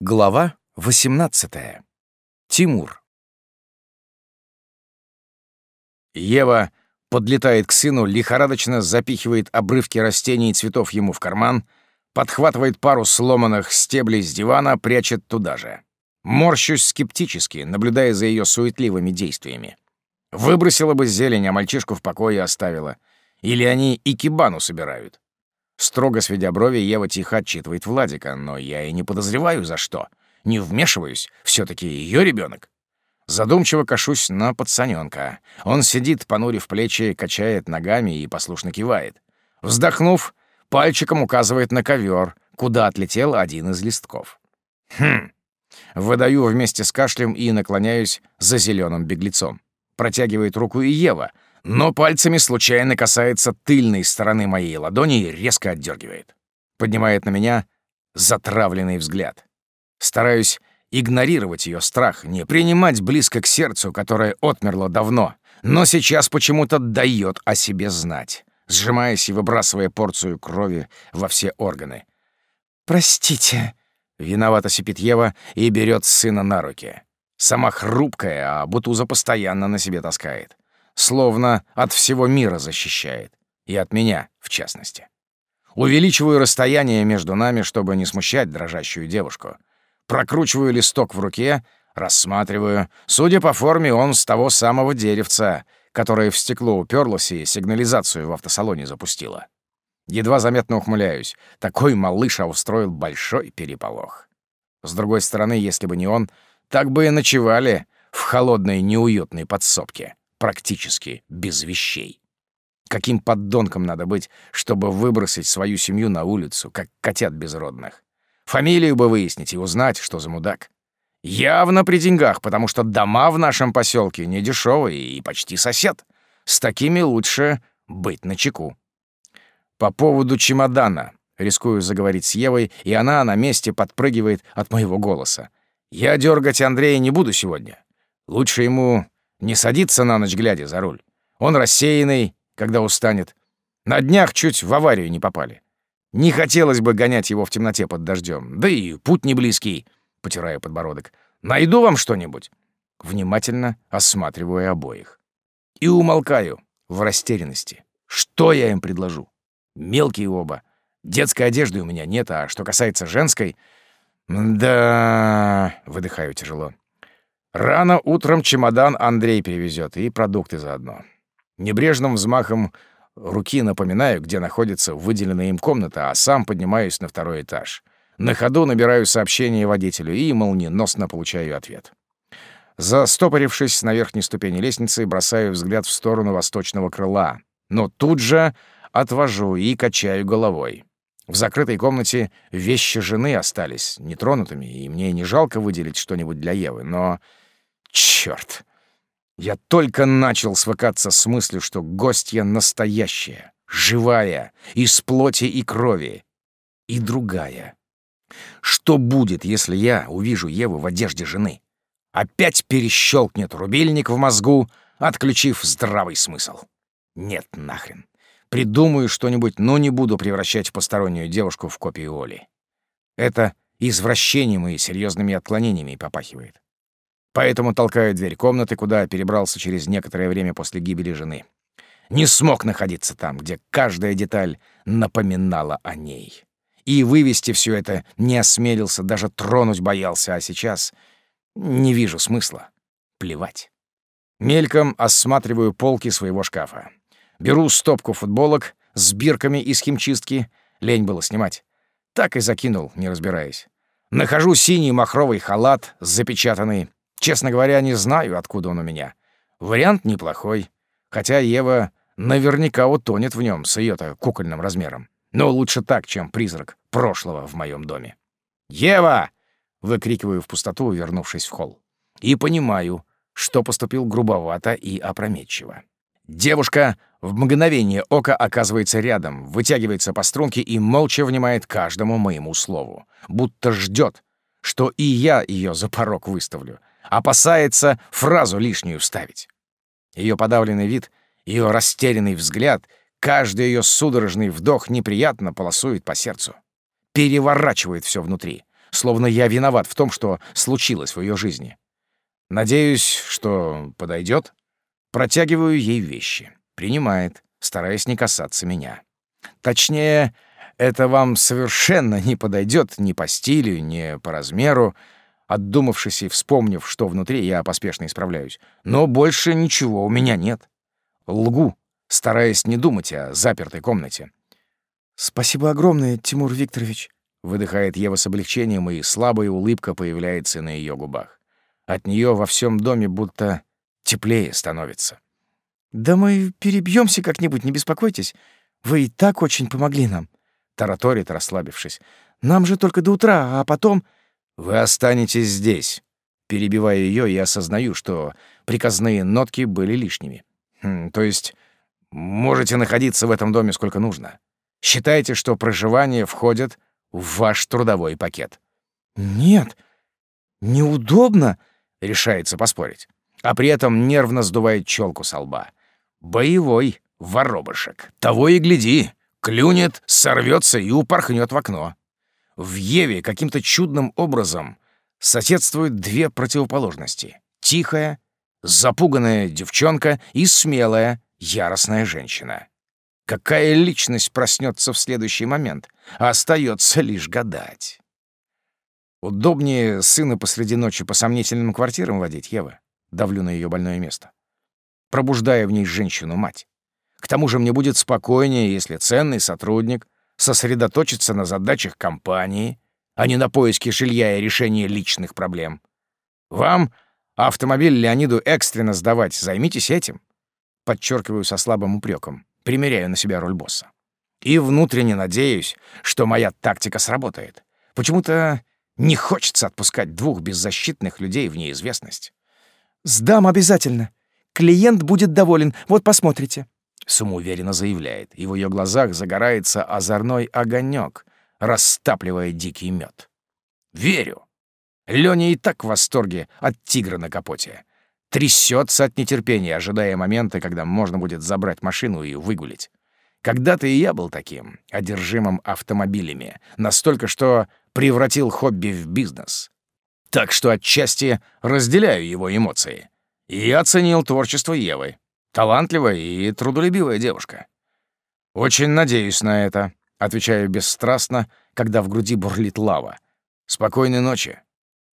Глава 18. Тимур. Ева подлетает к сыну, лихорадочно запихивает обрывки растений и цветов ему в карман, подхватывает пару сломанных стеблей с дивана, прячет туда же. Морщусь скептически, наблюдая за ее суетливыми действиями. Выбросила бы зелень, а мальчишку в покое оставила. Или они икебану собирают. Строго сведя брови, Ева тихо отчитывает Владика, но я и не подозреваю, за что. Не вмешиваюсь, все таки ее ребенок. Задумчиво кашусь на пацаненка. Он сидит, понурив плечи, качает ногами и послушно кивает. Вздохнув, пальчиком указывает на ковер, куда отлетел один из листков. Хм. Выдаю вместе с кашлем и наклоняюсь за зеленым беглецом. Протягивает руку и Ева — но пальцами случайно касается тыльной стороны моей ладони и резко отдергивает. Поднимает на меня затравленный взгляд. Стараюсь игнорировать ее страх, не принимать близко к сердцу, которое отмерло давно, но сейчас почему-то дает о себе знать, сжимаясь и выбрасывая порцию крови во все органы. «Простите», — виновата сипит Ева и берет сына на руки. Сама хрупкая, а Бутуза постоянно на себе таскает словно от всего мира защищает. И от меня, в частности. Увеличиваю расстояние между нами, чтобы не смущать дрожащую девушку. Прокручиваю листок в руке, рассматриваю. Судя по форме, он с того самого деревца, которое в стекло уперлось и сигнализацию в автосалоне запустило. Едва заметно ухмыляюсь. Такой малыш устроил большой переполох. С другой стороны, если бы не он, так бы и ночевали в холодной неуютной подсобке практически без вещей. Каким поддонком надо быть, чтобы выбросить свою семью на улицу, как котят безродных? Фамилию бы выяснить и узнать, что за мудак. Явно при деньгах, потому что дома в нашем поселке не дешевые и почти сосед. С такими лучше быть начеку. По поводу чемодана. Рискую заговорить с Евой, и она на месте подпрыгивает от моего голоса. Я дергать Андрея не буду сегодня. Лучше ему не садится на ночь глядя за руль. Он рассеянный, когда устанет. На днях чуть в аварию не попали. Не хотелось бы гонять его в темноте под дождем. Да и путь не близкий, потирая подбородок. Найду вам что-нибудь. Внимательно осматриваю обоих. И умолкаю в растерянности. Что я им предложу? Мелкие оба. Детской одежды у меня нет, а что касается женской... Да, выдыхаю тяжело. Рано утром чемодан Андрей перевезет и продукты заодно. Небрежным взмахом руки напоминаю, где находится выделенная им комната, а сам поднимаюсь на второй этаж. На ходу набираю сообщение водителю и молниеносно получаю ответ. Застопорившись на верхней ступени лестницы, бросаю взгляд в сторону восточного крыла, но тут же отвожу и качаю головой. В закрытой комнате вещи жены остались нетронутыми, и мне не жалко выделить что-нибудь для Евы, но Черт! Я только начал свыкаться с мыслью, что гостья настоящая, живая, из плоти и крови, и другая. Что будет, если я увижу Еву в одежде жены? Опять перещелкнет рубильник в мозгу, отключив здравый смысл. Нет, нахрен. Придумаю что-нибудь, но не буду превращать постороннюю девушку в копию Оли. Это извращением и серьезными отклонениями попахивает. Поэтому толкаю дверь комнаты, куда перебрался через некоторое время после гибели жены. Не смог находиться там, где каждая деталь напоминала о ней. И вывести все это не осмелился, даже тронуть боялся, а сейчас не вижу смысла. Плевать. Мельком осматриваю полки своего шкафа. Беру стопку футболок с бирками из химчистки. Лень было снимать. Так и закинул, не разбираясь. Нахожу синий махровый халат, запечатанный. Честно говоря, не знаю, откуда он у меня. Вариант неплохой, хотя Ева наверняка утонет в нем с ее-то кукольным размером. Но лучше так, чем призрак прошлого в моем доме. «Ева!» — выкрикиваю в пустоту, вернувшись в холл. И понимаю, что поступил грубовато и опрометчиво. Девушка в мгновение ока оказывается рядом, вытягивается по струнке и молча внимает каждому моему слову, будто ждет, что и я ее за порог выставлю, опасается фразу лишнюю вставить. Ее подавленный вид, ее растерянный взгляд, каждый ее судорожный вдох неприятно полосует по сердцу. Переворачивает все внутри. словно я виноват в том, что случилось в ее жизни. Надеюсь, что подойдет. Протягиваю ей вещи. Принимает, стараясь не касаться меня. Точнее, это вам совершенно не подойдет ни по стилю, ни по размеру. Отдумавшись и вспомнив, что внутри, я поспешно исправляюсь. Но больше ничего у меня нет. Лгу, стараясь не думать о запертой комнате. «Спасибо огромное, Тимур Викторович», — выдыхает Ева с облегчением, и слабая улыбка появляется на ее губах. От нее во всем доме будто теплее становится. «Да мы перебьемся как-нибудь, не беспокойтесь. Вы и так очень помогли нам», — тараторит, расслабившись. «Нам же только до утра, а потом...» «Вы останетесь здесь». Перебиваю ее и осознаю, что приказные нотки были лишними. Хм, то есть можете находиться в этом доме сколько нужно. Считайте, что проживание входит в ваш трудовой пакет. «Нет, неудобно», — решается поспорить. А при этом нервно сдувает челку со лба. Боевой воробышек. Того и гляди, клюнет, сорвется и упорхнет в окно. В Еве каким-то чудным образом соседствуют две противоположности. Тихая, запуганная девчонка и смелая, яростная женщина. Какая личность проснется в следующий момент? Остается лишь гадать. Удобнее сына посреди ночи по сомнительным квартирам водить, Ева. Давлю на ее больное место. Пробуждая в ней женщину-мать. К тому же мне будет спокойнее, если ценный сотрудник сосредоточится на задачах компании, а не на поиске жилья и решении личных проблем. Вам автомобиль Леониду экстренно сдавать, займитесь этим. Подчеркиваю со слабым упреком примеряю на себя роль босса. И внутренне надеюсь, что моя тактика сработает. Почему-то не хочется отпускать двух беззащитных людей в неизвестность. «Сдам обязательно. Клиент будет доволен. Вот посмотрите», — самоуверенно заявляет, и в ее глазах загорается озорной огонек, растапливая дикий мед. «Верю. Лёня и так в восторге от тигра на капоте трясется от нетерпения, ожидая момента, когда можно будет забрать машину и выгулить. Когда-то и я был таким, одержимым автомобилями, настолько, что превратил хобби в бизнес. Так что отчасти разделяю его эмоции. И оценил творчество Евы. Талантливая и трудолюбивая девушка. «Очень надеюсь на это», — отвечаю бесстрастно, когда в груди бурлит лава. «Спокойной ночи».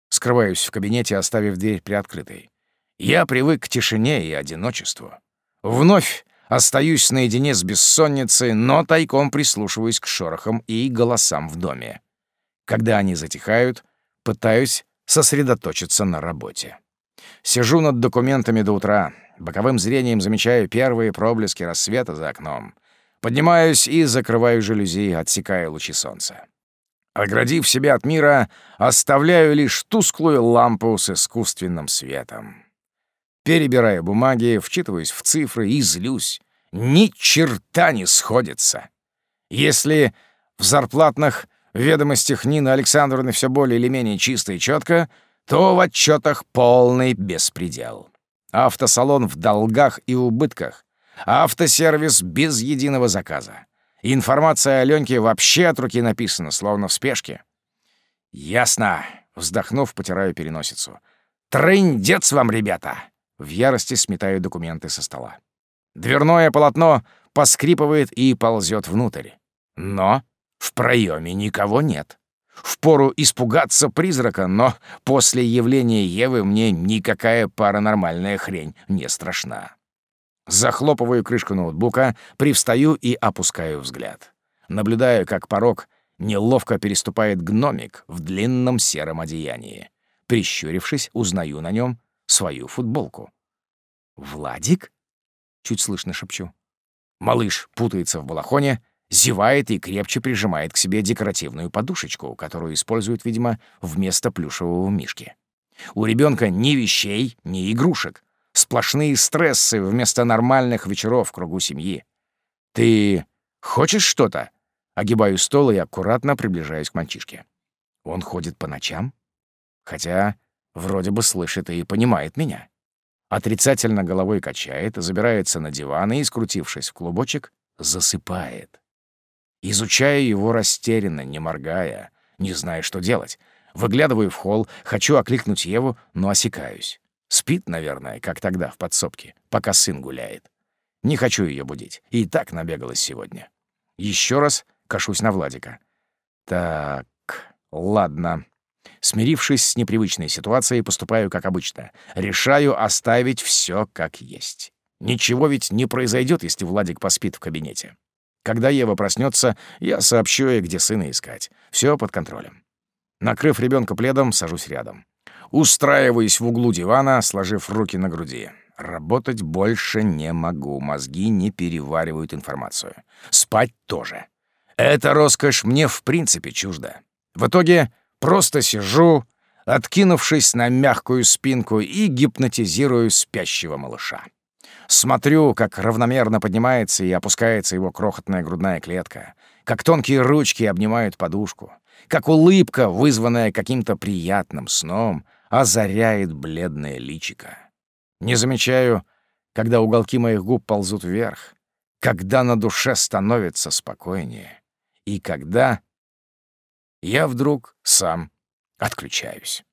Скрываюсь в кабинете, оставив дверь приоткрытой. Я привык к тишине и одиночеству. Вновь остаюсь наедине с бессонницей, но тайком прислушиваюсь к шорохам и голосам в доме. Когда они затихают, пытаюсь сосредоточиться на работе. Сижу над документами до утра, боковым зрением замечаю первые проблески рассвета за окном. Поднимаюсь и закрываю жалюзи, отсекая лучи солнца. Оградив себя от мира, оставляю лишь тусклую лампу с искусственным светом. Перебирая бумаги, вчитываюсь в цифры и злюсь. Ни черта не сходится. Если в зарплатных ведомостях Нины Александровны все более или менее чисто и четко, то в отчетах полный беспредел. Автосалон в долгах и убытках. Автосервис без единого заказа. Информация о Леньке вообще от руки написана, словно в спешке. «Ясно», — вздохнув, потираю переносицу. «Трындец вам, ребята!» В ярости сметаю документы со стола. Дверное полотно поскрипывает и ползет внутрь. Но в проеме никого нет. Впору испугаться призрака, но после явления Евы мне никакая паранормальная хрень не страшна. Захлопываю крышку ноутбука, привстаю и опускаю взгляд. Наблюдаю, как порог неловко переступает гномик в длинном сером одеянии. Прищурившись, узнаю на нем свою футболку. «Владик?» — чуть слышно шепчу. Малыш путается в балахоне, зевает и крепче прижимает к себе декоративную подушечку, которую использует, видимо, вместо плюшевого мишки. У ребенка ни вещей, ни игрушек. Сплошные стрессы вместо нормальных вечеров в кругу семьи. «Ты хочешь что-то?» Огибаю стол и аккуратно приближаюсь к мальчишке. Он ходит по ночам? Хотя Вроде бы слышит и понимает меня. Отрицательно головой качает, забирается на диван и, скрутившись в клубочек, засыпает. Изучая его растерянно, не моргая, не зная, что делать. Выглядываю в холл, хочу окликнуть Еву, но осекаюсь. Спит, наверное, как тогда в подсобке, пока сын гуляет. Не хочу ее будить, и так набегалась сегодня. Еще раз кашусь на Владика. Так, ладно. Смирившись с непривычной ситуацией, поступаю как обычно. Решаю оставить все как есть. Ничего ведь не произойдет, если Владик поспит в кабинете. Когда Ева проснется, я сообщу ей, где сына искать. Все под контролем. Накрыв ребенка пледом, сажусь рядом. Устраиваюсь в углу дивана, сложив руки на груди. Работать больше не могу, мозги не переваривают информацию. Спать тоже. Эта роскошь мне в принципе чужда. В итоге просто сижу, откинувшись на мягкую спинку и гипнотизирую спящего малыша. Смотрю, как равномерно поднимается и опускается его крохотная грудная клетка, как тонкие ручки обнимают подушку, как улыбка, вызванная каким-то приятным сном, озаряет бледное личико. Не замечаю, когда уголки моих губ ползут вверх, когда на душе становится спокойнее и когда я вдруг сам отключаюсь.